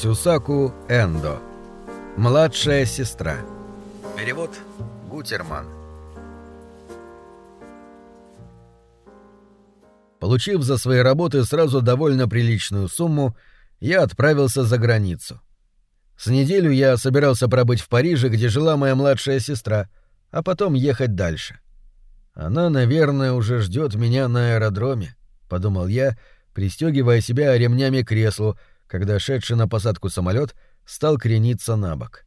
Сюсаку Эндо. Младшая сестра. Перевод Гутерман. Получив за свои работы сразу довольно приличную сумму, я отправился за границу. С неделю я собирался пробыть в Париже, где жила моя младшая сестра, а потом ехать дальше. Она, наверное, уже ждет меня на аэродроме, подумал я, пристегивая себя ремнями к креслу, когда шедший на посадку самолет стал крениться на бок.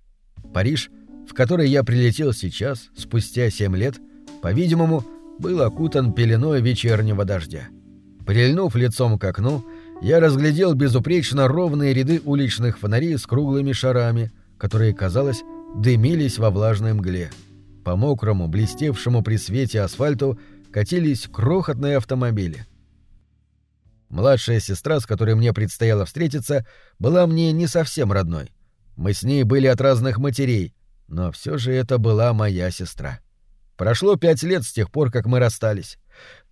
Париж, в который я прилетел сейчас, спустя семь лет, по-видимому, был окутан пеленой вечернего дождя. Прильнув лицом к окну, я разглядел безупречно ровные ряды уличных фонарей с круглыми шарами, которые, казалось, дымились во влажной мгле. По мокрому, блестевшему при свете асфальту катились крохотные автомобили. Младшая сестра, с которой мне предстояло встретиться, была мне не совсем родной. Мы с ней были от разных матерей, но все же это была моя сестра. Прошло пять лет с тех пор, как мы расстались.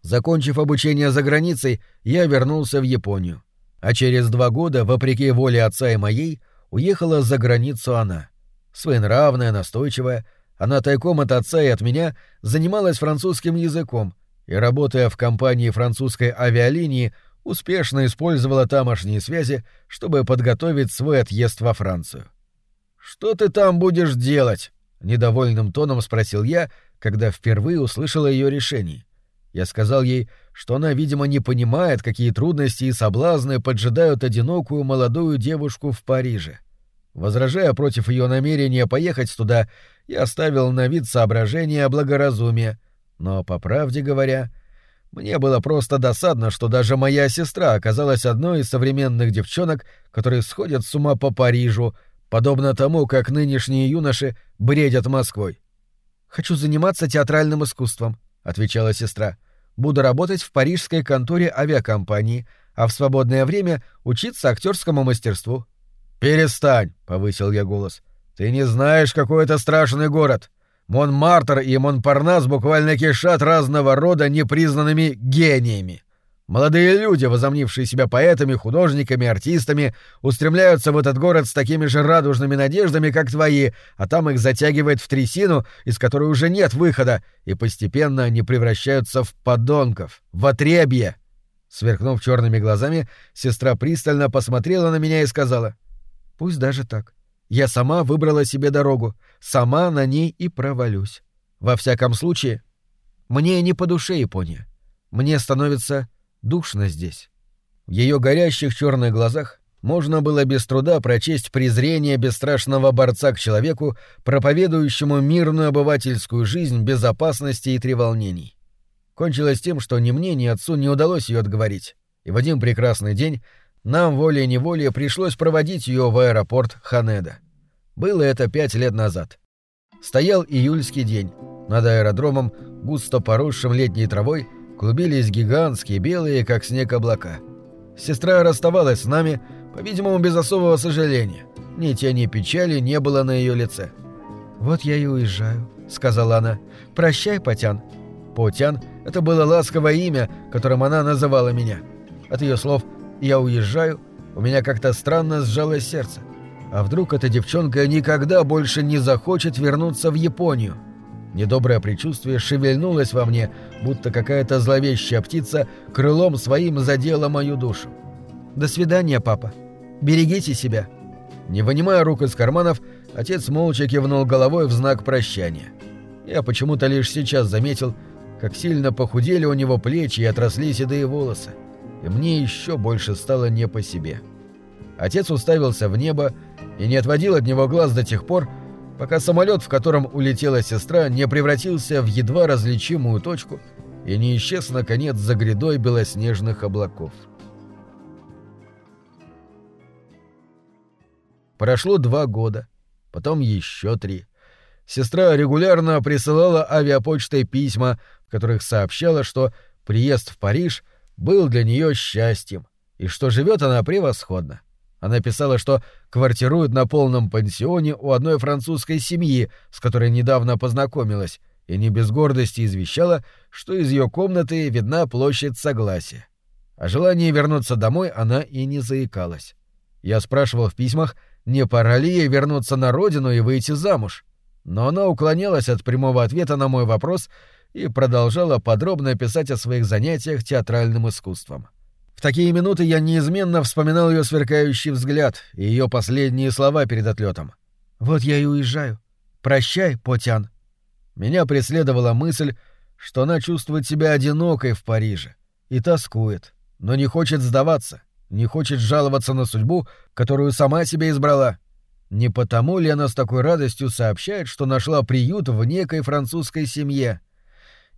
Закончив обучение за границей, я вернулся в Японию. А через два года, вопреки воле отца и моей, уехала за границу она. Своенравная, настойчивая, она тайком от отца и от меня занималась французским языком и, работая в компании французской авиалинии, успешно использовала тамошние связи, чтобы подготовить свой отъезд во Францию. «Что ты там будешь делать?» — недовольным тоном спросил я, когда впервые услышал ее решение. Я сказал ей, что она, видимо, не понимает, какие трудности и соблазны поджидают одинокую молодую девушку в Париже. Возражая против ее намерения поехать туда, я оставил на вид соображения благоразумия, но, по правде говоря, мне было просто досадно, что даже моя сестра оказалась одной из современных девчонок, которые сходят с ума по Парижу, подобно тому, как нынешние юноши бредят Москвой. «Хочу заниматься театральным искусством», — отвечала сестра. «Буду работать в парижской конторе авиакомпании, а в свободное время учиться актерскому мастерству». «Перестань», — повысил я голос. «Ты не знаешь, какой это страшный город. Монмартр и Монпарнас буквально кишат разного рода непризнанными гениями. Молодые люди, возомнившие себя поэтами, художниками, артистами, устремляются в этот город с такими же радужными надеждами, как твои, а там их затягивает в трясину, из которой уже нет выхода, и постепенно они превращаются в подонков, в отребье. Сверкнув черными глазами, сестра пристально посмотрела на меня и сказала, «Пусть даже так. Я сама выбрала себе дорогу, сама на ней и провалюсь. Во всяком случае, мне не по душе Япония. Мне становится душно здесь. В ее горящих черных глазах можно было без труда прочесть презрение бесстрашного борца к человеку, проповедующему мирную обывательскую жизнь безопасности и треволнений. Кончилось тем, что ни мне, ни отцу не удалось ее отговорить, и в один прекрасный день нам волей-неволей пришлось проводить ее в аэропорт Ханеда. Было это пять лет назад. Стоял июльский день. Над аэродромом, густо поросшим летней травой, клубились гигантские белые, как снег, облака. Сестра расставалась с нами, по-видимому, без особого сожаления. Ни тени печали не было на ее лице. «Вот я и уезжаю», — сказала она. «Прощай, Потян». Потян — это было ласковое имя, которым она называла меня. От ее слов я уезжаю, у меня как-то странно сжалось сердце. А вдруг эта девчонка никогда больше не захочет вернуться в Японию? Недоброе предчувствие шевельнулось во мне, будто какая-то зловещая птица крылом своим задела мою душу. «До свидания, папа. Берегите себя». Не вынимая рук из карманов, отец молча кивнул головой в знак прощания. Я почему-то лишь сейчас заметил, как сильно похудели у него плечи и отросли седые волосы и мне еще больше стало не по себе. Отец уставился в небо и не отводил от него глаз до тех пор, пока самолет, в котором улетела сестра, не превратился в едва различимую точку и не исчез, наконец, за грядой белоснежных облаков. Прошло два года, потом еще три. Сестра регулярно присылала авиапочтой письма, в которых сообщала, что приезд в Париж был для нее счастьем, и что живет она превосходно. Она писала, что квартирует на полном пансионе у одной французской семьи, с которой недавно познакомилась, и не без гордости извещала, что из ее комнаты видна площадь Согласия. О желании вернуться домой она и не заикалась. Я спрашивал в письмах, не пора ли ей вернуться на родину и выйти замуж. Но она уклонялась от прямого ответа на мой вопрос и продолжала подробно писать о своих занятиях театральным искусством. Такие минуты я неизменно вспоминал ее сверкающий взгляд и ее последние слова перед отлетом. «Вот я и уезжаю. Прощай, Потян». Меня преследовала мысль, что она чувствует себя одинокой в Париже и тоскует, но не хочет сдаваться, не хочет жаловаться на судьбу, которую сама себе избрала. Не потому ли она с такой радостью сообщает, что нашла приют в некой французской семье?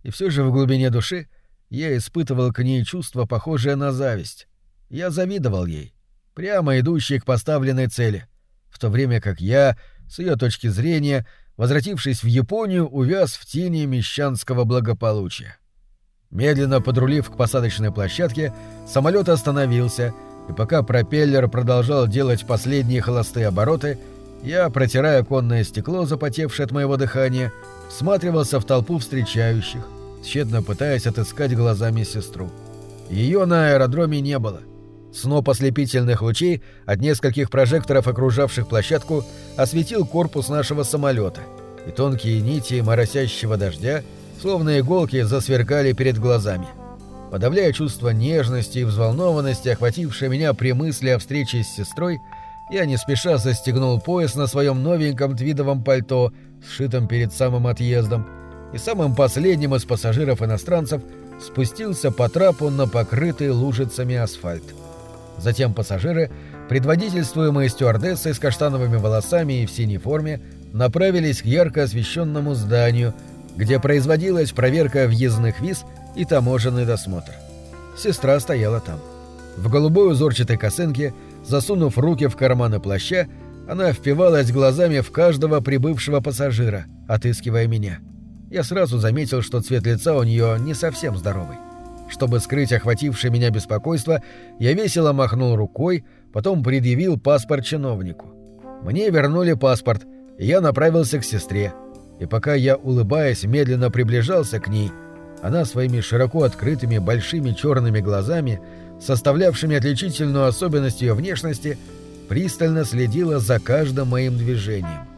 И все же в глубине души я испытывал к ней чувство, похожее на зависть. Я завидовал ей, прямо идущей к поставленной цели, в то время как я, с ее точки зрения, возвратившись в Японию, увяз в тени мещанского благополучия. Медленно подрулив к посадочной площадке, самолет остановился — и пока пропеллер продолжал делать последние холостые обороты, я, протирая конное стекло, запотевшее от моего дыхания, всматривался в толпу встречающих, тщетно пытаясь отыскать глазами сестру. Ее на аэродроме не было. Сноп ослепительных лучей от нескольких прожекторов, окружавших площадку, осветил корпус нашего самолета, и тонкие нити моросящего дождя, словно иголки, засверкали перед глазами. — Подавляя чувство нежности и взволнованности, охватившее меня при мысли о встрече с сестрой, я не спеша застегнул пояс на своем новеньком твидовом пальто, сшитом перед самым отъездом, и самым последним из пассажиров-иностранцев спустился по трапу на покрытый лужицами асфальт. Затем пассажиры, предводительствуемые стюардессой с каштановыми волосами и в синей форме, направились к ярко освещенному зданию, где производилась проверка въездных виз и таможенный досмотр. Сестра стояла там. В голубой узорчатой косынке, засунув руки в карманы плаща, она впивалась глазами в каждого прибывшего пассажира, отыскивая меня. Я сразу заметил, что цвет лица у нее не совсем здоровый. Чтобы скрыть охватившее меня беспокойство, я весело махнул рукой, потом предъявил паспорт чиновнику. Мне вернули паспорт, и я направился к сестре. И пока я, улыбаясь, медленно приближался к ней, она своими широко открытыми большими черными глазами, составлявшими отличительную особенность ее внешности, пристально следила за каждым моим движением.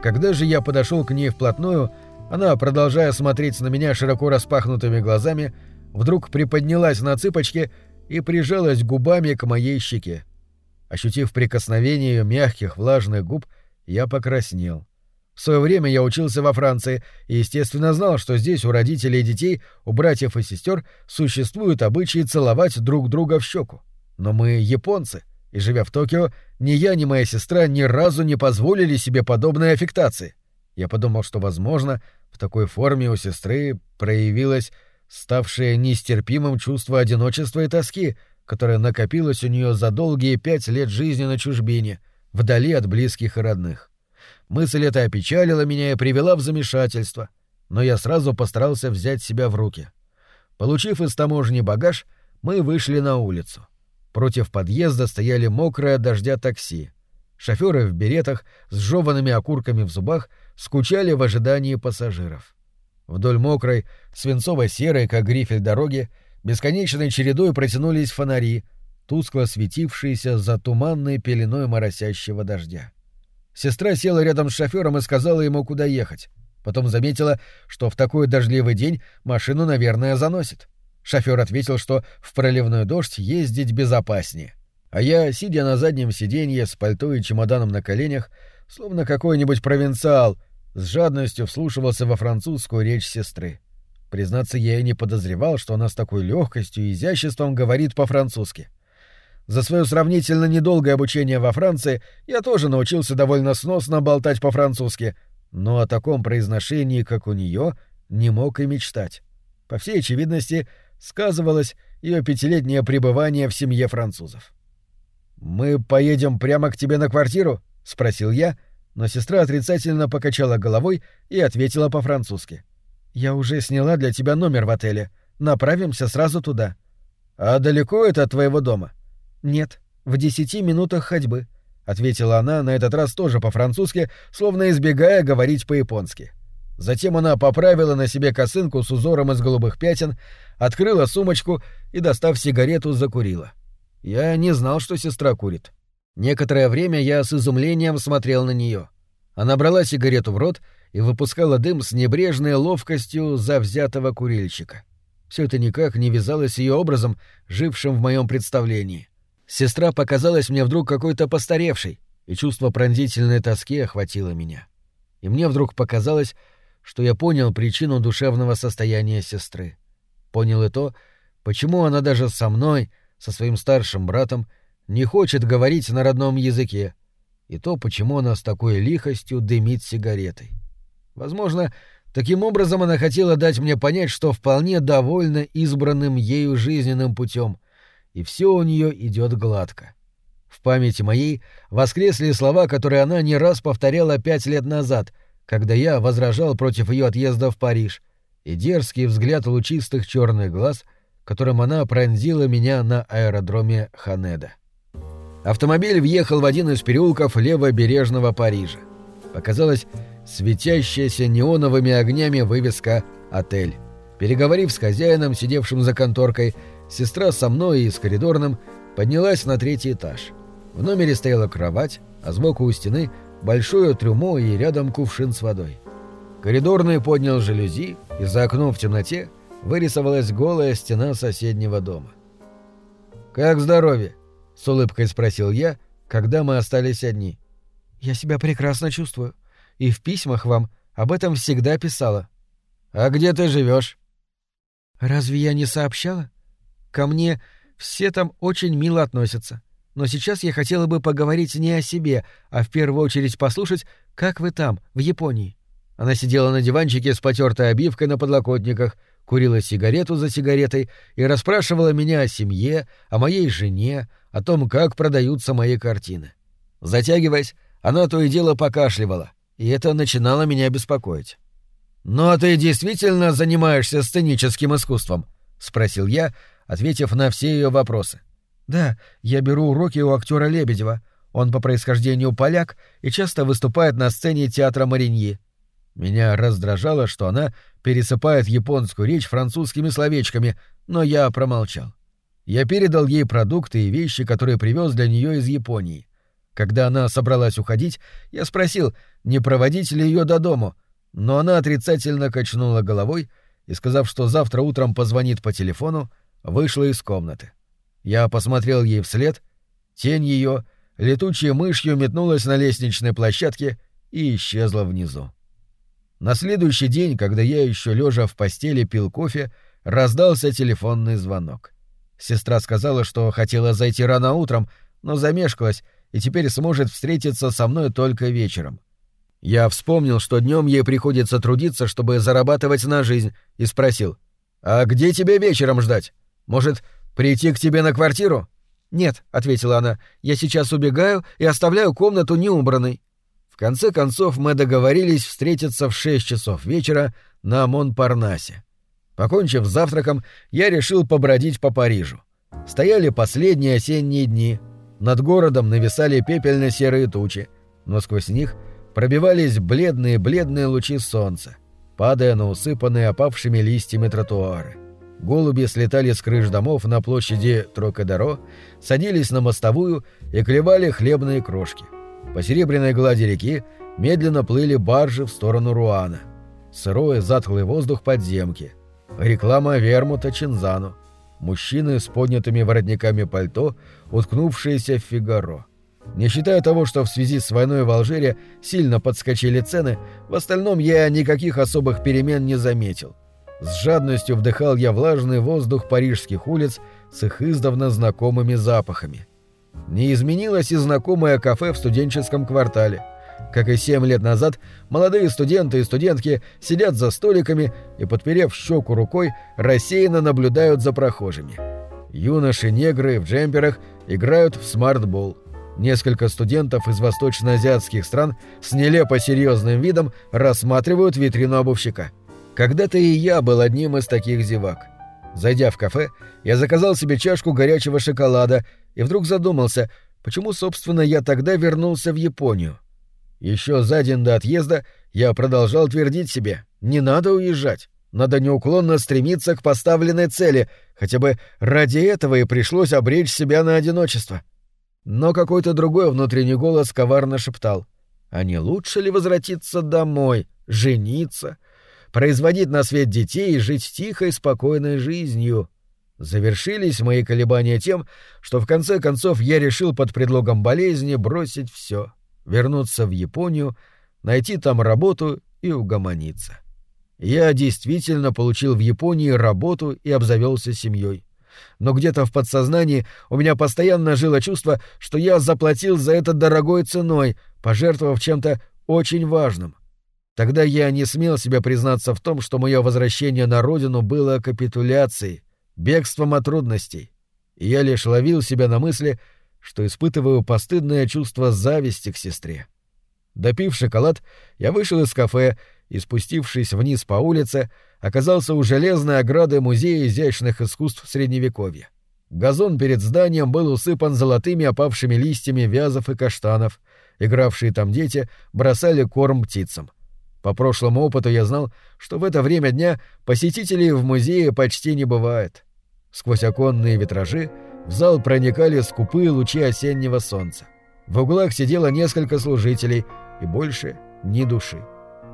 Когда же я подошел к ней вплотную, она, продолжая смотреть на меня широко распахнутыми глазами, вдруг приподнялась на цыпочки и прижалась губами к моей щеке. Ощутив прикосновение ее мягких влажных губ, я покраснел. В свое время я учился во Франции и, естественно, знал, что здесь у родителей и детей, у братьев и сестер существуют обычаи целовать друг друга в щеку. Но мы японцы, и, живя в Токио, ни я, ни моя сестра ни разу не позволили себе подобной аффектации. Я подумал, что, возможно, в такой форме у сестры проявилось ставшее нестерпимым чувство одиночества и тоски, которое накопилось у нее за долгие пять лет жизни на чужбине, вдали от близких и родных. Мысль эта опечалила меня и привела в замешательство, но я сразу постарался взять себя в руки. Получив из таможни багаж, мы вышли на улицу. Против подъезда стояли мокрые от дождя такси. Шофёры в беретах с жеванными окурками в зубах скучали в ожидании пассажиров. Вдоль мокрой, свинцово-серой, как грифель дороги, бесконечной чередой протянулись фонари, тускло светившиеся за туманной пеленой моросящего дождя. Сестра села рядом с шофёром и сказала ему, куда ехать. Потом заметила, что в такой дождливый день машину, наверное, заносит. Шофёр ответил, что в проливной дождь ездить безопаснее. А я, сидя на заднем сиденье с пальто и чемоданом на коленях, словно какой-нибудь провинциал, с жадностью вслушивался во французскую речь сестры. Признаться, я и не подозревал, что она с такой легкостью и изяществом говорит по-французски. За свое сравнительно недолгое обучение во Франции я тоже научился довольно сносно болтать по-французски, но о таком произношении, как у нее, не мог и мечтать. По всей очевидности, сказывалось ее пятилетнее пребывание в семье французов. «Мы поедем прямо к тебе на квартиру?» — спросил я, но сестра отрицательно покачала головой и ответила по-французски. «Я уже сняла для тебя номер в отеле. Направимся сразу туда». «А далеко это от твоего дома?» «Нет, в десяти минутах ходьбы», — ответила она на этот раз тоже по-французски, словно избегая говорить по-японски. Затем она поправила на себе косынку с узором из голубых пятен, открыла сумочку и, достав сигарету, закурила. Я не знал, что сестра курит. Некоторое время я с изумлением смотрел на нее. Она брала сигарету в рот и выпускала дым с небрежной ловкостью завзятого курильщика. Все это никак не вязалось ее образом, жившим в моем представлении. Сестра показалась мне вдруг какой-то постаревшей, и чувство пронзительной тоски охватило меня. И мне вдруг показалось, что я понял причину душевного состояния сестры. Понял и то, почему она даже со мной, со своим старшим братом, не хочет говорить на родном языке, и то, почему она с такой лихостью дымит сигаретой. Возможно, таким образом она хотела дать мне понять, что вполне довольна избранным ею жизненным путем, и все у нее идет гладко. В памяти моей воскресли слова, которые она не раз повторяла пять лет назад, когда я возражал против ее отъезда в Париж, и дерзкий взгляд лучистых черных глаз, которым она пронзила меня на аэродроме Ханеда. Автомобиль въехал в один из переулков левобережного Парижа. Показалась светящаяся неоновыми огнями вывеска «Отель». Переговорив с хозяином, сидевшим за конторкой, сестра со мной и с коридорным поднялась на третий этаж. В номере стояла кровать, а сбоку у стены большое трюмо и рядом кувшин с водой. Коридорный поднял жалюзи, и за окном в темноте вырисовалась голая стена соседнего дома. «Как здоровье?» — с улыбкой спросил я, когда мы остались одни. «Я себя прекрасно чувствую, и в письмах вам об этом всегда писала». «А где ты живешь? «Разве я не сообщала? Ко мне все там очень мило относятся. Но сейчас я хотела бы поговорить не о себе, а в первую очередь послушать, как вы там, в Японии». Она сидела на диванчике с потертой обивкой на подлокотниках, курила сигарету за сигаретой и расспрашивала меня о семье, о моей жене, о том, как продаются мои картины. Затягиваясь, она то и дело покашливала, и это начинало меня беспокоить. «Ну а ты действительно занимаешься сценическим искусством?» — спросил я, ответив на все ее вопросы. «Да, я беру уроки у актера Лебедева. Он по происхождению поляк и часто выступает на сцене театра Мариньи. Меня раздражало, что она пересыпает японскую речь французскими словечками, но я промолчал. Я передал ей продукты и вещи, которые привез для нее из Японии. Когда она собралась уходить, я спросил, не проводить ли ее до дому, но она отрицательно качнула головой и, сказав, что завтра утром позвонит по телефону, вышла из комнаты. Я посмотрел ей вслед, тень ее, летучей мышью метнулась на лестничной площадке и исчезла внизу. На следующий день, когда я еще лежа в постели пил кофе, раздался телефонный звонок. Сестра сказала, что хотела зайти рано утром, но замешкалась и теперь сможет встретиться со мной только вечером. Я вспомнил, что днем ей приходится трудиться, чтобы зарабатывать на жизнь, и спросил: "А где тебя вечером ждать? Может, прийти к тебе на квартиру?" "Нет", ответила она. "Я сейчас убегаю и оставляю комнату неубранной" конце концов мы договорились встретиться в шесть часов вечера на Монпарнасе. Покончив с завтраком, я решил побродить по Парижу. Стояли последние осенние дни. Над городом нависали пепельно-серые тучи, но сквозь них пробивались бледные-бледные лучи солнца, падая на усыпанные опавшими листьями тротуары. Голуби слетали с крыш домов на площади Трокадеро, садились на мостовую и клевали хлебные крошки — по серебряной глади реки медленно плыли баржи в сторону Руана. Сырой затхлый воздух подземки. Реклама вермута Чинзану. Мужчины с поднятыми воротниками пальто, уткнувшиеся в Фигаро. Не считая того, что в связи с войной в Алжире сильно подскочили цены, в остальном я никаких особых перемен не заметил. С жадностью вдыхал я влажный воздух парижских улиц с их издавна знакомыми запахами. Не изменилось и знакомое кафе в студенческом квартале. Как и семь лет назад, молодые студенты и студентки сидят за столиками и, подперев щеку рукой, рассеянно наблюдают за прохожими. Юноши-негры в джемперах играют в смартбол. Несколько студентов из восточноазиатских стран с нелепо серьезным видом рассматривают витрину обувщика. Когда-то и я был одним из таких зевак. Зайдя в кафе, я заказал себе чашку горячего шоколада и вдруг задумался, почему, собственно, я тогда вернулся в Японию. Еще за день до отъезда я продолжал твердить себе «не надо уезжать». Надо неуклонно стремиться к поставленной цели, хотя бы ради этого и пришлось обречь себя на одиночество. Но какой-то другой внутренний голос коварно шептал. А не лучше ли возвратиться домой, жениться, производить на свет детей и жить тихой, спокойной жизнью? Завершились мои колебания тем, что в конце концов я решил под предлогом болезни бросить все, вернуться в Японию, найти там работу и угомониться. Я действительно получил в Японии работу и обзавелся семьей. Но где-то в подсознании у меня постоянно жило чувство, что я заплатил за это дорогой ценой, пожертвовав чем-то очень важным. Тогда я не смел себе признаться в том, что мое возвращение на родину было капитуляцией, бегством от трудностей. И я лишь ловил себя на мысли, что испытываю постыдное чувство зависти к сестре. Допив шоколад, я вышел из кафе и, спустившись вниз по улице, оказался у железной ограды Музея изящных искусств Средневековья. Газон перед зданием был усыпан золотыми опавшими листьями вязов и каштанов. Игравшие там дети бросали корм птицам. По прошлому опыту я знал, что в это время дня посетителей в музее почти не бывает. Сквозь оконные витражи в зал проникали скупые лучи осеннего солнца. В углах сидело несколько служителей, и больше ни души.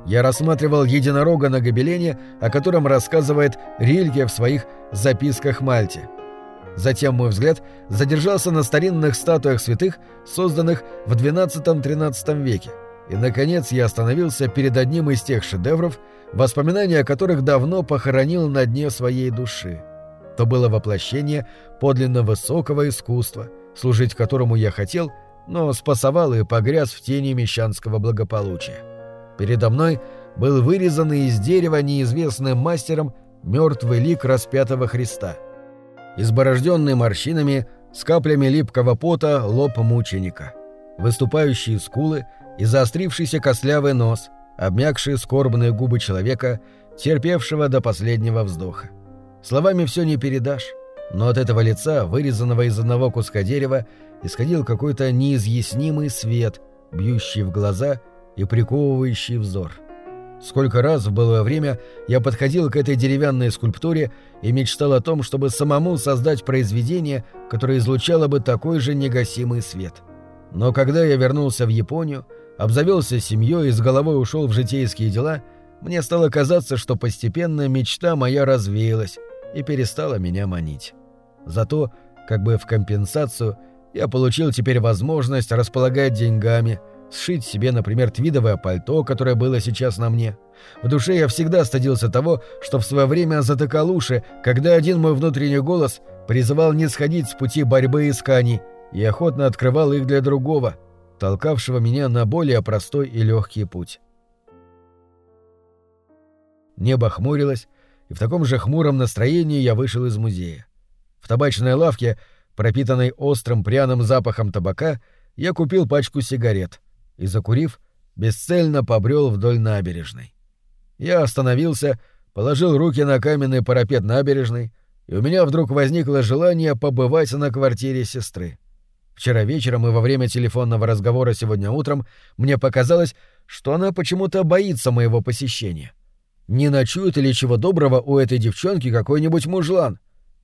Я рассматривал единорога на гобелене, о котором рассказывает Рильке в своих «Записках Мальте». Затем мой взгляд задержался на старинных статуях святых, созданных в XII-XIII веке. И, наконец, я остановился перед одним из тех шедевров, воспоминания о которых давно похоронил на дне своей души. То было воплощение подлинно высокого искусства, служить которому я хотел, но спасовал и погряз в тени мещанского благополучия. Передо мной был вырезанный из дерева неизвестным мастером мертвый лик распятого Христа. Изборожденный морщинами, с каплями липкого пота лоб мученика. Выступающие скулы и заострившийся костлявый нос, обмякшие скорбные губы человека, терпевшего до последнего вздоха. Словами все не передашь, но от этого лица, вырезанного из одного куска дерева, исходил какой-то неизъяснимый свет, бьющий в глаза — и приковывающий взор. Сколько раз в былое время я подходил к этой деревянной скульптуре и мечтал о том, чтобы самому создать произведение, которое излучало бы такой же негасимый свет. Но когда я вернулся в Японию, обзавелся семьей и с головой ушел в житейские дела, мне стало казаться, что постепенно мечта моя развеялась и перестала меня манить. Зато, как бы в компенсацию, я получил теперь возможность располагать деньгами – сшить себе, например, твидовое пальто, которое было сейчас на мне. В душе я всегда стыдился того, что в свое время затыкал уши, когда один мой внутренний голос призывал не сходить с пути борьбы и исканий, и охотно открывал их для другого, толкавшего меня на более простой и легкий путь. Небо хмурилось, и в таком же хмуром настроении я вышел из музея. В табачной лавке, пропитанной острым пряным запахом табака, я купил пачку сигарет — и, закурив, бесцельно побрел вдоль набережной. Я остановился, положил руки на каменный парапет набережной, и у меня вдруг возникло желание побывать на квартире сестры. Вчера вечером и во время телефонного разговора сегодня утром мне показалось, что она почему-то боится моего посещения. Не ночует ли чего доброго у этой девчонки какой-нибудь мужлан?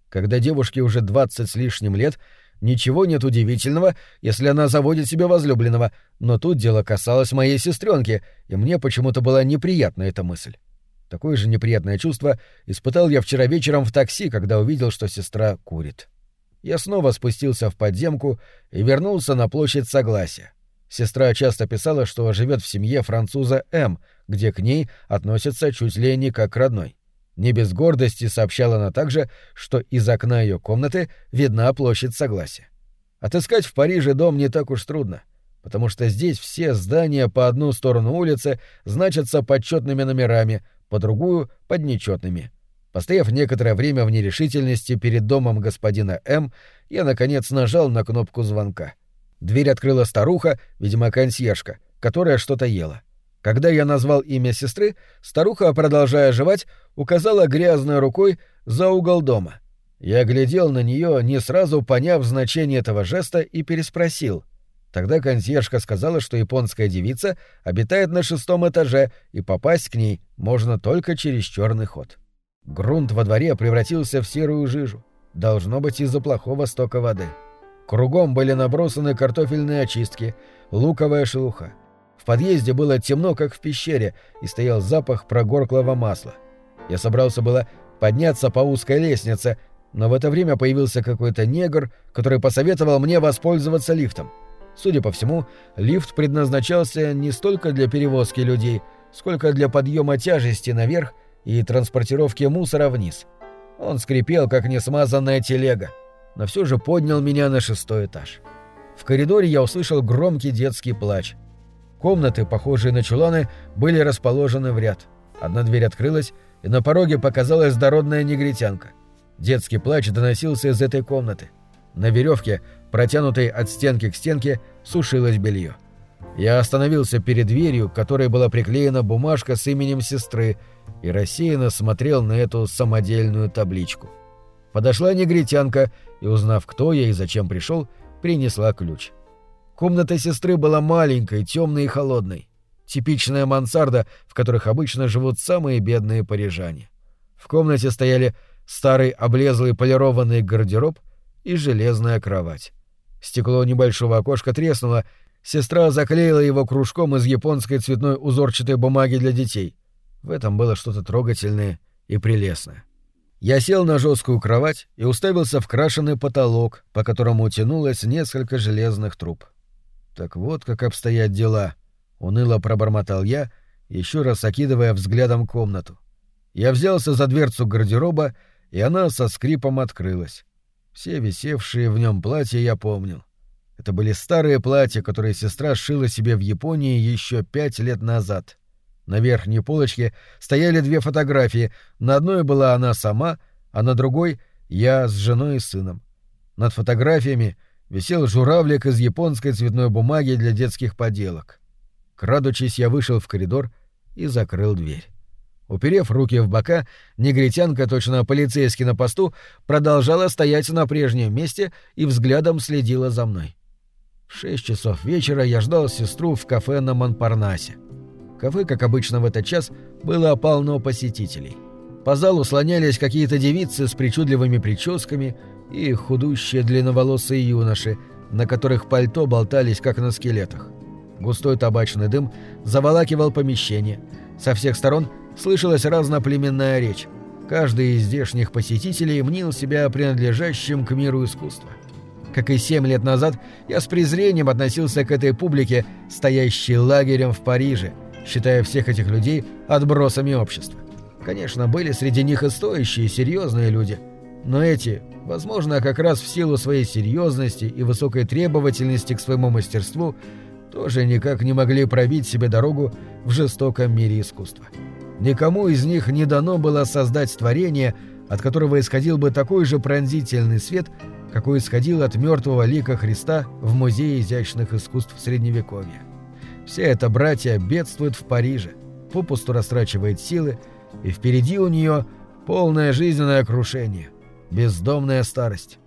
Когда девушке уже двадцать с лишним лет, Ничего нет удивительного, если она заводит себе возлюбленного, но тут дело касалось моей сестренки, и мне почему-то была неприятна эта мысль. Такое же неприятное чувство испытал я вчера вечером в такси, когда увидел, что сестра курит. Я снова спустился в подземку и вернулся на площадь Согласия. Сестра часто писала, что живет в семье француза М, где к ней относятся чуть ли не как родной. Не без гордости сообщала она также, что из окна ее комнаты видна площадь Согласия. Отыскать в Париже дом не так уж трудно, потому что здесь все здания по одну сторону улицы значатся почетными номерами, по другую — под нечетными. Постояв некоторое время в нерешительности перед домом господина М, я, наконец, нажал на кнопку звонка. Дверь открыла старуха, видимо, консьержка, которая что-то ела. Когда я назвал имя сестры, старуха, продолжая жевать, указала грязной рукой за угол дома. Я глядел на нее, не сразу поняв значение этого жеста, и переспросил. Тогда консьержка сказала, что японская девица обитает на шестом этаже, и попасть к ней можно только через черный ход. Грунт во дворе превратился в серую жижу. Должно быть из-за плохого стока воды. Кругом были набросаны картофельные очистки, луковая шелуха. В подъезде было темно, как в пещере, и стоял запах прогорклого масла. Я собрался было подняться по узкой лестнице, но в это время появился какой-то негр, который посоветовал мне воспользоваться лифтом. Судя по всему, лифт предназначался не столько для перевозки людей, сколько для подъема тяжести наверх и транспортировки мусора вниз. Он скрипел, как несмазанная телега, но все же поднял меня на шестой этаж. В коридоре я услышал громкий детский плач. Комнаты, похожие на чуланы, были расположены в ряд. Одна дверь открылась, и на пороге показалась дородная негритянка. Детский плач доносился из этой комнаты. На веревке, протянутой от стенки к стенке, сушилось белье. Я остановился перед дверью, к которой была приклеена бумажка с именем сестры, и рассеянно смотрел на эту самодельную табличку. Подошла негритянка и, узнав, кто я и зачем пришел, принесла ключ. Комната сестры была маленькой, темной и холодной. Типичная мансарда, в которых обычно живут самые бедные парижане. В комнате стояли старый облезлый полированный гардероб и железная кровать. Стекло небольшого окошка треснуло, сестра заклеила его кружком из японской цветной узорчатой бумаги для детей. В этом было что-то трогательное и прелестное. Я сел на жесткую кровать и уставился в крашеный потолок, по которому тянулось несколько железных труб. Так вот как обстоят дела, уныло пробормотал я, еще раз окидывая взглядом комнату. Я взялся за дверцу гардероба, и она со скрипом открылась. Все висевшие в нем платья я помнил. Это были старые платья, которые сестра сшила себе в Японии еще пять лет назад. На верхней полочке стояли две фотографии. На одной была она сама, а на другой — я с женой и сыном. Над фотографиями висел журавлик из японской цветной бумаги для детских поделок. Крадучись, я вышел в коридор и закрыл дверь. Уперев руки в бока, негритянка, точно полицейский на посту, продолжала стоять на прежнем месте и взглядом следила за мной. В шесть часов вечера я ждал сестру в кафе на Монпарнасе. Кафе, как обычно в этот час, было полно посетителей. По залу слонялись какие-то девицы с причудливыми прическами и худущие длинноволосые юноши, на которых пальто болтались, как на скелетах. Густой табачный дым заволакивал помещение. Со всех сторон слышалась разноплеменная речь. Каждый из здешних посетителей мнил себя принадлежащим к миру искусства. Как и семь лет назад, я с презрением относился к этой публике, стоящей лагерем в Париже, считая всех этих людей отбросами общества. Конечно, были среди них и стоящие, серьезные люди, но эти, возможно, как раз в силу своей серьезности и высокой требовательности к своему мастерству, тоже никак не могли пробить себе дорогу в жестоком мире искусства. Никому из них не дано было создать творение, от которого исходил бы такой же пронзительный свет, какой исходил от мертвого лика Христа в Музее изящных искусств Средневековья. Все это братья бедствуют в Париже, попусту растрачивает силы, и впереди у нее полное жизненное крушение, бездомная старость.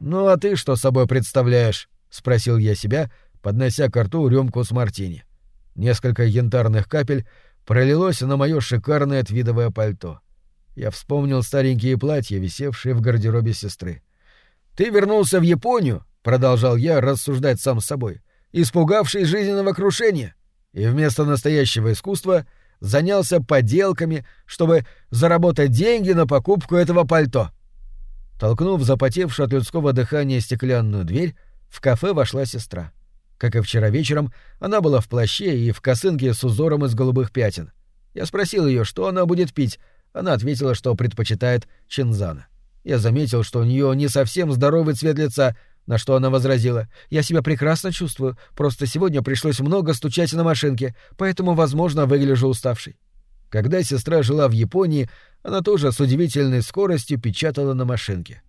«Ну а ты что собой представляешь?» — спросил я себя, поднося к рту рюмку с мартини. Несколько янтарных капель пролилось на мое шикарное твидовое пальто. Я вспомнил старенькие платья, висевшие в гардеробе сестры. «Ты вернулся в Японию?» — продолжал я рассуждать сам с собой испугавшись жизненного крушения, и вместо настоящего искусства занялся поделками, чтобы заработать деньги на покупку этого пальто. Толкнув запотевшую от людского дыхания стеклянную дверь, в кафе вошла сестра. Как и вчера вечером, она была в плаще и в косынке с узором из голубых пятен. Я спросил ее, что она будет пить. Она ответила, что предпочитает чинзана. Я заметил, что у нее не совсем здоровый цвет лица, на что она возразила, «Я себя прекрасно чувствую, просто сегодня пришлось много стучать на машинке, поэтому, возможно, выгляжу уставшей». Когда сестра жила в Японии, она тоже с удивительной скоростью печатала на машинке.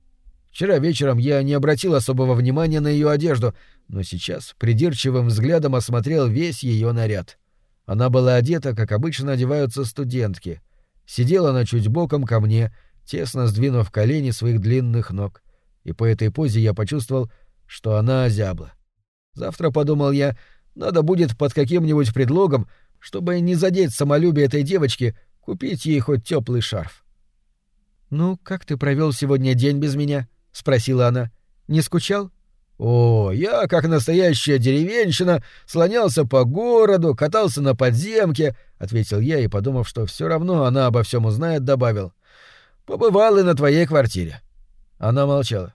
Вчера вечером я не обратил особого внимания на ее одежду, но сейчас придирчивым взглядом осмотрел весь ее наряд. Она была одета, как обычно одеваются студентки. Сидела она чуть боком ко мне, тесно сдвинув колени своих длинных ног и по этой позе я почувствовал, что она озябла. Завтра, подумал я, надо будет под каким-нибудь предлогом, чтобы не задеть самолюбие этой девочки, купить ей хоть теплый шарф. «Ну, как ты провел сегодня день без меня?» — спросила она. «Не скучал?» О, я, как настоящая деревенщина, слонялся по городу, катался на подземке, ответил я и, подумав, что все равно она обо всем узнает, добавил. Побывал и на твоей квартире. Она молчала.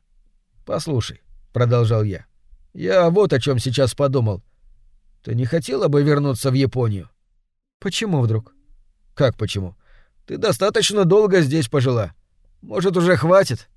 Послушай, продолжал я. Я вот о чем сейчас подумал. Ты не хотела бы вернуться в Японию? Почему вдруг? Как почему? Ты достаточно долго здесь пожила. Может, уже хватит?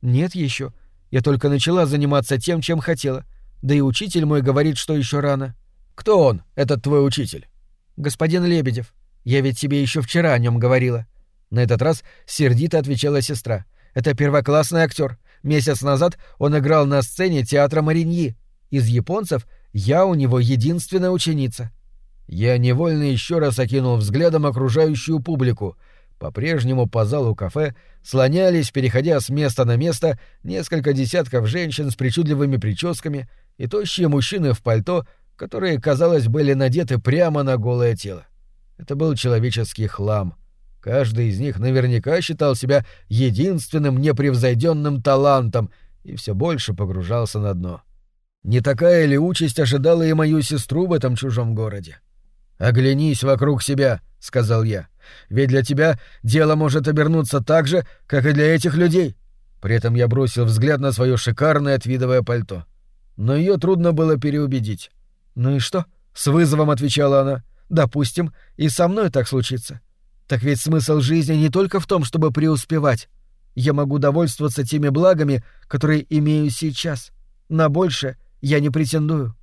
Нет еще. Я только начала заниматься тем, чем хотела. Да и учитель мой говорит, что еще рано. Кто он, этот твой учитель? Господин Лебедев. Я ведь тебе еще вчера о нем говорила. На этот раз сердито отвечала сестра. Это первоклассный актер. Месяц назад он играл на сцене театра Мариньи. Из японцев я у него единственная ученица. Я невольно еще раз окинул взглядом окружающую публику. По-прежнему по залу кафе слонялись, переходя с места на место, несколько десятков женщин с причудливыми прическами и тощие мужчины в пальто, которые, казалось, были надеты прямо на голое тело. Это был человеческий хлам. Каждый из них наверняка считал себя единственным непревзойденным талантом и все больше погружался на дно. Не такая ли участь ожидала и мою сестру в этом чужом городе? «Оглянись вокруг себя», — сказал я. «Ведь для тебя дело может обернуться так же, как и для этих людей». При этом я бросил взгляд на свое шикарное твидовое пальто. Но ее трудно было переубедить. «Ну и что?» — с вызовом отвечала она. «Допустим, и со мной так случится. Так ведь смысл жизни не только в том, чтобы преуспевать. Я могу довольствоваться теми благами, которые имею сейчас. На больше я не претендую.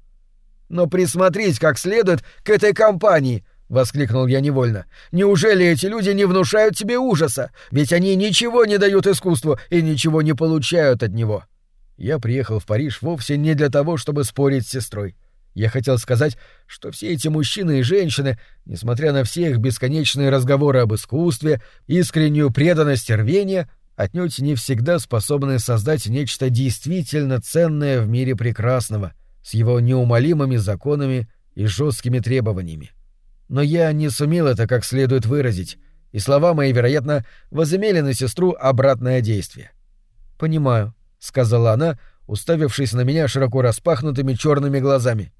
Но присмотрись как следует к этой компании, воскликнул я невольно. Неужели эти люди не внушают тебе ужаса? Ведь они ничего не дают искусству и ничего не получают от него. Я приехал в Париж вовсе не для того, чтобы спорить с сестрой. Я хотел сказать, что все эти мужчины и женщины, несмотря на все их бесконечные разговоры об искусстве, искреннюю преданность и рвение, отнюдь не всегда способны создать нечто действительно ценное в мире прекрасного — с его неумолимыми законами и жесткими требованиями. Но я не сумел это как следует выразить, и слова мои, вероятно, возымели на сестру обратное действие. «Понимаю», — сказала она, уставившись на меня широко распахнутыми черными глазами.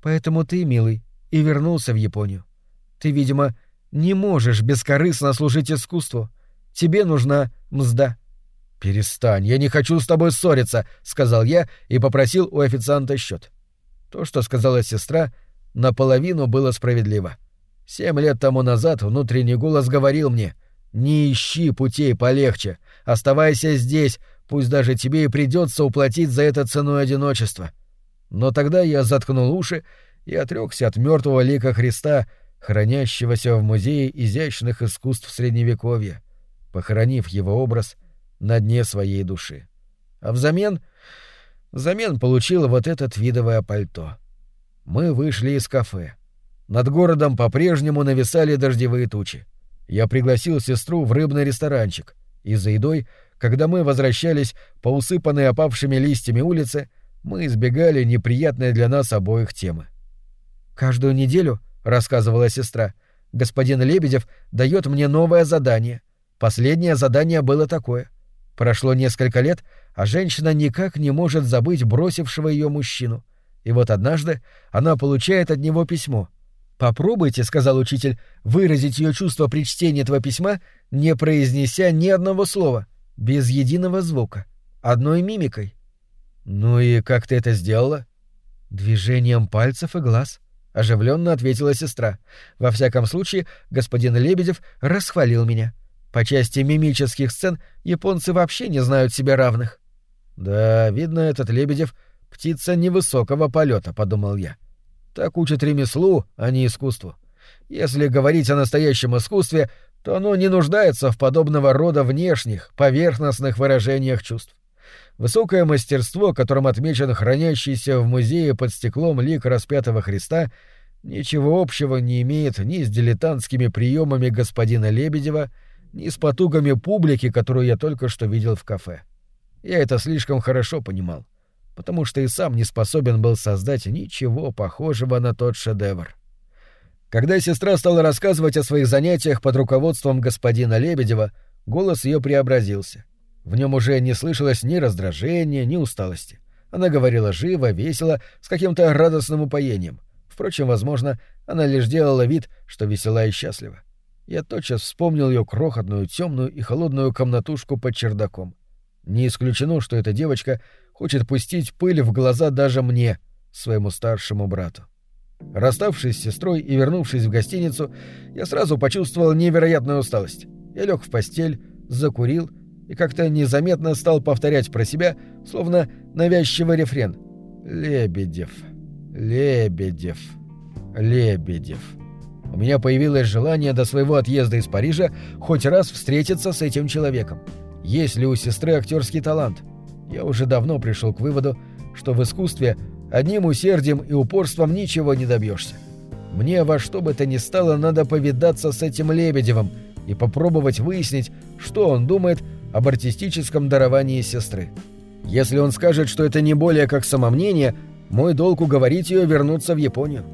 «Поэтому ты, милый, и вернулся в Японию. Ты, видимо, не можешь бескорыстно служить искусству. Тебе нужна мзда. «Перестань, я не хочу с тобой ссориться», — сказал я и попросил у официанта счет. То, что сказала сестра, наполовину было справедливо. Семь лет тому назад внутренний голос говорил мне «Не ищи путей полегче, оставайся здесь, пусть даже тебе и придется уплатить за это ценой одиночества». Но тогда я заткнул уши и отрекся от мертвого лика Христа, хранящегося в Музее изящных искусств Средневековья, похоронив его образ на дне своей души. А взамен... Взамен получила вот это видовое пальто. Мы вышли из кафе. Над городом по-прежнему нависали дождевые тучи. Я пригласил сестру в рыбный ресторанчик, и за едой, когда мы возвращались по усыпанной опавшими листьями улице, мы избегали неприятной для нас обоих темы. «Каждую неделю, — рассказывала сестра, — господин Лебедев дает мне новое задание. Последнее задание было такое — Прошло несколько лет, а женщина никак не может забыть бросившего ее мужчину. И вот однажды она получает от него письмо. «Попробуйте», — сказал учитель, — «выразить ее чувство при чтении этого письма, не произнеся ни одного слова, без единого звука, одной мимикой». «Ну и как ты это сделала?» «Движением пальцев и глаз», — оживленно ответила сестра. «Во всяком случае, господин Лебедев расхвалил меня». По части мимических сцен японцы вообще не знают себе равных. Да, видно, этот Лебедев — птица невысокого полета, подумал я. Так учат ремеслу, а не искусству. Если говорить о настоящем искусстве, то оно не нуждается в подобного рода внешних, поверхностных выражениях чувств. Высокое мастерство, которым отмечен хранящийся в музее под стеклом лик распятого Христа, ничего общего не имеет ни с дилетантскими приемами господина Лебедева, ни с потугами публики, которую я только что видел в кафе. Я это слишком хорошо понимал, потому что и сам не способен был создать ничего похожего на тот шедевр. Когда сестра стала рассказывать о своих занятиях под руководством господина Лебедева, голос ее преобразился. В нем уже не слышалось ни раздражения, ни усталости. Она говорила живо, весело, с каким-то радостным упоением. Впрочем, возможно, она лишь делала вид, что весела и счастлива. Я тотчас вспомнил ее крохотную, темную и холодную комнатушку под чердаком. Не исключено, что эта девочка хочет пустить пыль в глаза даже мне, своему старшему брату. Расставшись с сестрой и вернувшись в гостиницу, я сразу почувствовал невероятную усталость. Я лег в постель, закурил и как-то незаметно стал повторять про себя, словно навязчивый рефрен. «Лебедев, Лебедев, Лебедев». У меня появилось желание до своего отъезда из Парижа хоть раз встретиться с этим человеком. Есть ли у сестры актерский талант? Я уже давно пришел к выводу, что в искусстве одним усердием и упорством ничего не добьешься. Мне во что бы то ни стало надо повидаться с этим Лебедевым и попробовать выяснить, что он думает об артистическом даровании сестры. Если он скажет, что это не более как самомнение, мой долг уговорить ее вернуться в Японию.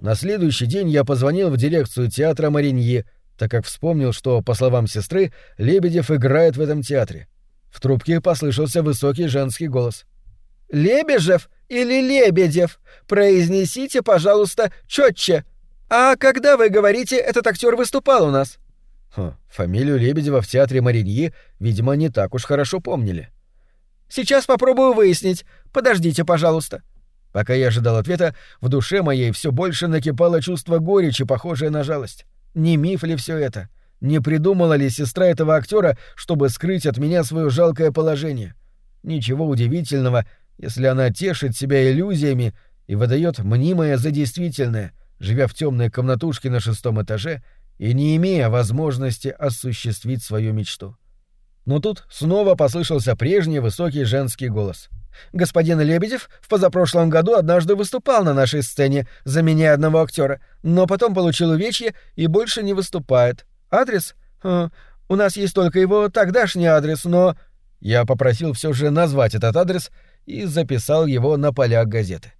На следующий день я позвонил в дирекцию театра Мариньи, так как вспомнил, что, по словам сестры, Лебедев играет в этом театре. В трубке послышался высокий женский голос. «Лебежев или Лебедев? Произнесите, пожалуйста, четче. А когда вы говорите, этот актер выступал у нас?» Хм, фамилию Лебедева в театре Мариньи, видимо, не так уж хорошо помнили. «Сейчас попробую выяснить. Подождите, пожалуйста». Пока я ожидал ответа, в душе моей все больше накипало чувство горечи, похожее на жалость. Не миф ли все это? Не придумала ли сестра этого актера, чтобы скрыть от меня свое жалкое положение? Ничего удивительного, если она тешит себя иллюзиями и выдает мнимое за действительное, живя в темной комнатушке на шестом этаже и не имея возможности осуществить свою мечту. Но тут снова послышался прежний высокий женский голос — Господин Лебедев в позапрошлом году однажды выступал на нашей сцене, заменяя одного актера, но потом получил увечье и больше не выступает. Адрес? Э, у нас есть только его тогдашний адрес, но... Я попросил все же назвать этот адрес и записал его на полях газеты.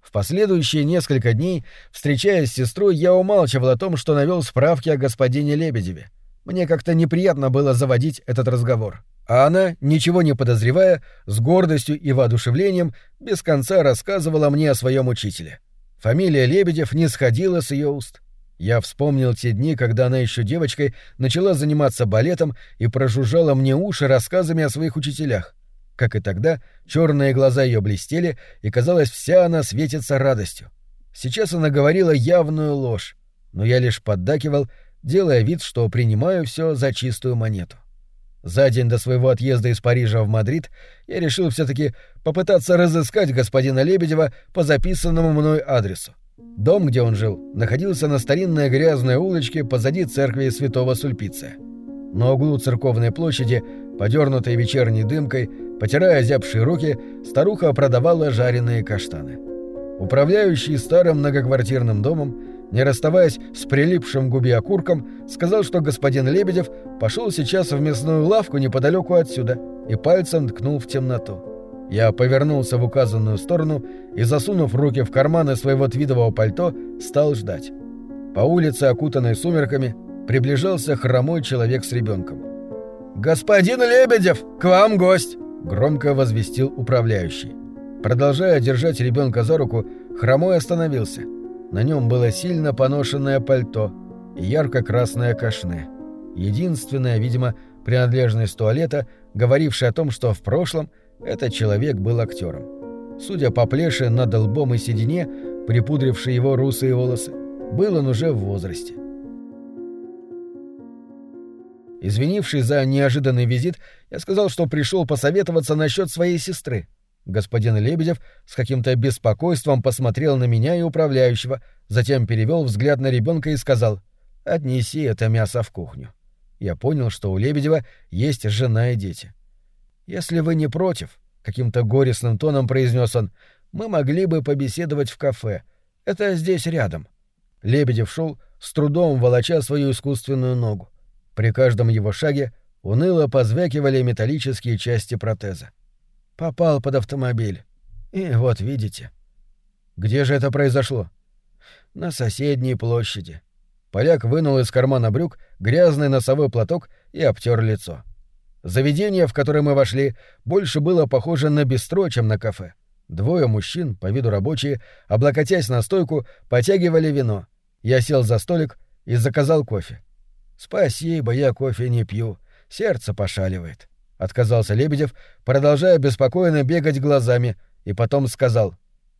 В последующие несколько дней, встречаясь с сестрой, я умалчивал о том, что навел справки о господине Лебедеве. Мне как-то неприятно было заводить этот разговор. А она, ничего не подозревая, с гордостью и воодушевлением, без конца рассказывала мне о своем учителе. Фамилия Лебедев не сходила с ее уст. Я вспомнил те дни, когда она еще девочкой начала заниматься балетом и прожужжала мне уши рассказами о своих учителях. Как и тогда, черные глаза ее блестели, и, казалось, вся она светится радостью. Сейчас она говорила явную ложь, но я лишь поддакивал, делая вид, что принимаю все за чистую монету. За день до своего отъезда из Парижа в Мадрид я решил все-таки попытаться разыскать господина Лебедева по записанному мной адресу. Дом, где он жил, находился на старинной грязной улочке позади церкви святого Сульпиция. На углу церковной площади, подернутой вечерней дымкой, потирая зябшие руки, старуха продавала жареные каштаны. Управляющий старым многоквартирным домом не расставаясь с прилипшим губе окурком, сказал, что господин Лебедев пошел сейчас в мясную лавку неподалеку отсюда и пальцем ткнул в темноту. Я повернулся в указанную сторону и, засунув руки в карманы своего твидового пальто, стал ждать. По улице, окутанной сумерками, приближался хромой человек с ребенком. «Господин Лебедев, к вам гость!» — громко возвестил управляющий. Продолжая держать ребенка за руку, хромой остановился — на нем было сильно поношенное пальто и ярко-красное кашне. Единственная, видимо, принадлежность туалета, говорившая о том, что в прошлом этот человек был актером. Судя по плеше над лбом и седине, припудрившей его русые волосы, был он уже в возрасте. Извинившись за неожиданный визит, я сказал, что пришел посоветоваться насчет своей сестры — Господин Лебедев с каким-то беспокойством посмотрел на меня и управляющего, затем перевел взгляд на ребенка и сказал «Отнеси это мясо в кухню». Я понял, что у Лебедева есть жена и дети. «Если вы не против», — каким-то горестным тоном произнес он, — «мы могли бы побеседовать в кафе. Это здесь рядом». Лебедев шел, с трудом волоча свою искусственную ногу. При каждом его шаге уныло позвякивали металлические части протеза. Попал под автомобиль. И вот видите. Где же это произошло? На соседней площади. Поляк вынул из кармана брюк грязный носовой платок и обтер лицо. Заведение, в которое мы вошли, больше было похоже на бистро, чем на кафе. Двое мужчин, по виду рабочие, облокотясь на стойку, потягивали вино. Я сел за столик и заказал кофе. «Спасибо, я кофе не пью. Сердце пошаливает», — отказался Лебедев, продолжая беспокойно бегать глазами, и потом сказал.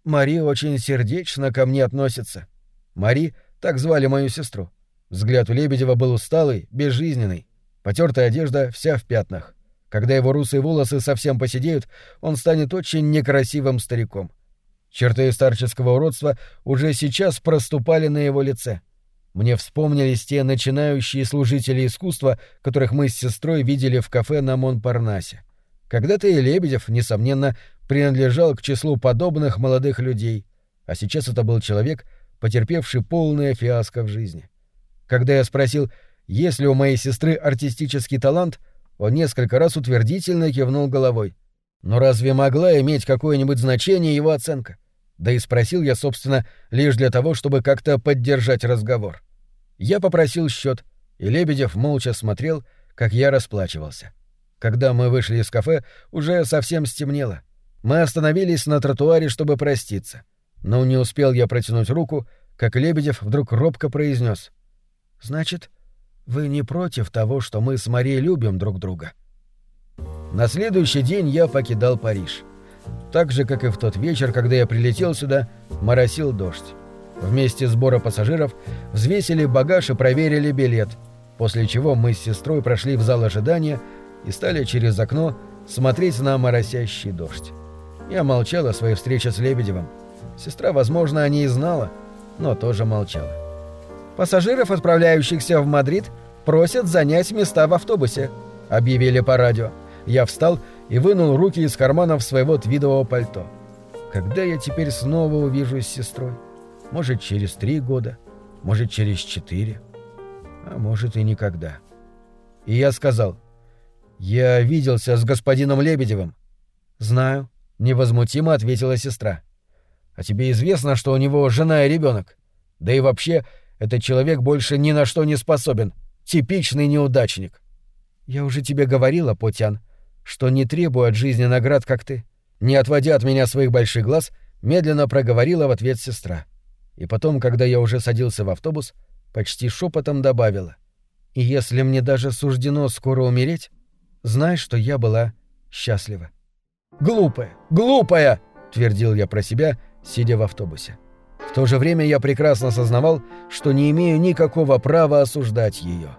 «Мари очень сердечно ко мне относится». Мари, так звали мою сестру. Взгляд у Лебедева был усталый, безжизненный. Потертая одежда вся в пятнах. Когда его русые волосы совсем посидеют, он станет очень некрасивым стариком. Черты старческого уродства уже сейчас проступали на его лице — мне вспомнились те начинающие служители искусства, которых мы с сестрой видели в кафе на Монпарнасе. Когда-то и Лебедев, несомненно, принадлежал к числу подобных молодых людей, а сейчас это был человек, потерпевший полное фиаско в жизни. Когда я спросил, есть ли у моей сестры артистический талант, он несколько раз утвердительно кивнул головой. Но разве могла иметь какое-нибудь значение его оценка? Да и спросил я, собственно, лишь для того, чтобы как-то поддержать разговор. Я попросил счет, и Лебедев молча смотрел, как я расплачивался. Когда мы вышли из кафе, уже совсем стемнело. Мы остановились на тротуаре, чтобы проститься. Но не успел я протянуть руку, как Лебедев вдруг робко произнес: «Значит, вы не против того, что мы с Марией любим друг друга?» На следующий день я покидал Париж. Так же, как и в тот вечер, когда я прилетел сюда, моросил дождь. Вместе сбора пассажиров взвесили багаж и проверили билет, после чего мы с сестрой прошли в зал ожидания и стали через окно смотреть на моросящий дождь. Я молчал о своей встрече с Лебедевым. Сестра, возможно, о ней знала, но тоже молчала. «Пассажиров, отправляющихся в Мадрид, просят занять места в автобусе», — объявили по радио. Я встал и вынул руки из карманов своего твидового пальто. Когда я теперь снова увижусь с сестрой? Может, через три года, может, через четыре, а может и никогда. И я сказал, «Я виделся с господином Лебедевым». «Знаю», — невозмутимо ответила сестра. «А тебе известно, что у него жена и ребенок? Да и вообще, этот человек больше ни на что не способен. Типичный неудачник». «Я уже тебе говорила, Потян, что не требую от жизни наград, как ты». Не отводя от меня своих больших глаз, медленно проговорила в ответ сестра. И потом, когда я уже садился в автобус, почти шепотом добавила. «И если мне даже суждено скоро умереть, знай, что я была счастлива». «Глупая! Глупая!» — твердил я про себя, сидя в автобусе. В то же время я прекрасно сознавал, что не имею никакого права осуждать ее.